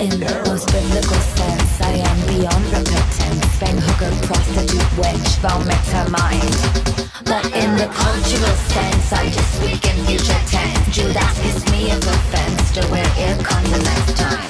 in most biblical sense. I am beyond repentance. Bang hooker, prostitute, wench, vomit her mind. But in the cultural sense, I just weak in future tense. Judas is me of offense. To wear ear condolence time.